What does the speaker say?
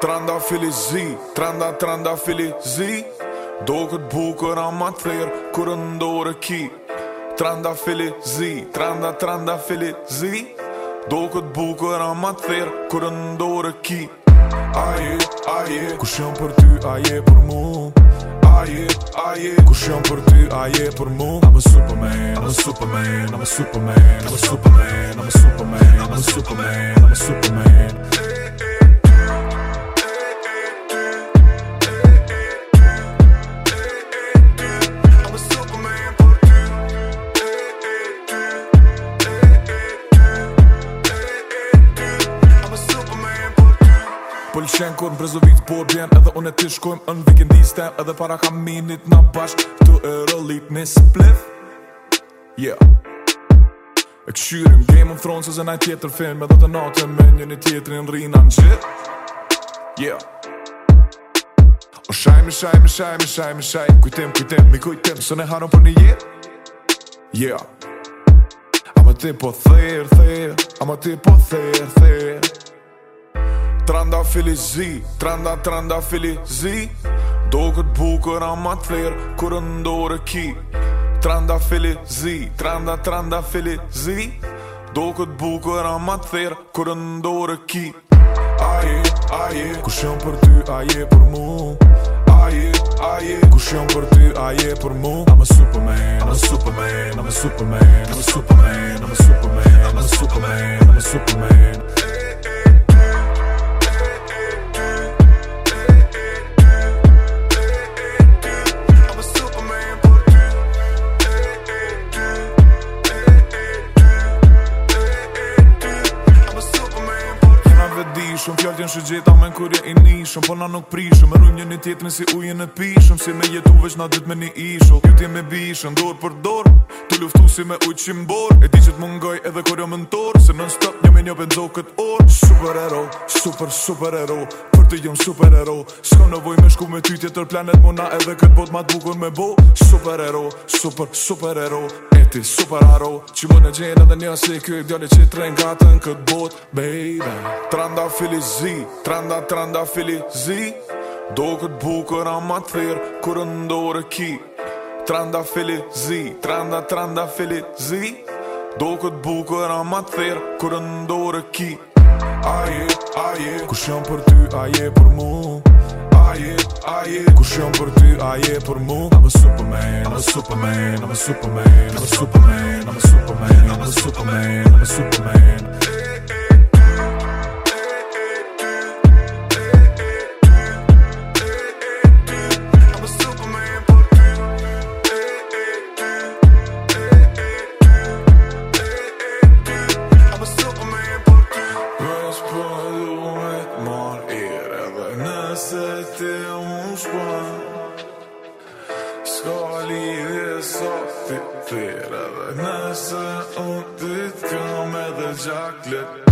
Tranda filizi, tranda tranda filizi Do këtë bukër a ma të thejrë ndore ki Tranda filizi, tranda tranda filizi Do këtë bukër a ma të thejrë ndore ki Aje, aje, kush jam për ty, aje për mu Aje, aje, kush jam për ty, aje për mu I'm superman, I'm superman, I'm superman I'm superman, I'm superman, I'm superman, I'm I'm a superman. pëlqen kur mbrezovit po bjen edhe unë ti shkojmë në weekend edhe para minit na bash këtu e rëllit në split yeah E këshyrim Game of Thrones ose naj tjetër film Edhe të natë me një një tjetër në rrina në gjith Yeah O shaj me shaj me shaj me shaj me shaj Kujtem kujtem mi kujtem Së ne harëm për një jet Yeah A më po thirë thirë A më po thirë thirë Tranda felizi Tranda, tranda felizi zi Do këtë bukër ama të thirë Kërë ndore ki Tranda felizi Tranda, tranda felizi zi Do këtë bukër ama të thirë Kërë ndore ki Aje, aje Kush jam për ty, aje për mu Aje, aje Kush jam për ty, aje për mu I'm a superman, I'm a superman I'm a superman, I'm a superman I'm a superman, I'm a superman Shpejtin shu gjeta me nkurje i nishëm Po na nuk prishëm Më rrujmë një një tjetë me si ujë në pishëm Si me jetu veç na dytë me një isho Ju ti me bishëm Dorë për dorë Të luftu si me ujë qim E ti që të mungoj edhe kur jo më Se në stop një me një pëndzo këtë orë Super hero Super super hero Për të jëmë super hero Shko në voj me shku me ty tjetër planet Mona edhe këtë bot ma të bukur me bo Super hero Super super hero Ti super aro Që më në gjenë edhe një si kjo i djoni që të gata në këtë bot Baby Tranda fili zi Tranda, tranda fili zi Do këtë bukër a të thirë Kërë ndore ki Tranda fili zi Tranda, tranda fili zi Do këtë bukër a të thirë Kërë ndore ki Aje, aje Kush jam për ty, aje për mu aje, aje Kush jam për ty, aje për mu superman, superman, superman superman, I'm a superman, I'm a superman, I'm a superman Skal livet sappitere deg nese og ditt kan med det jaklet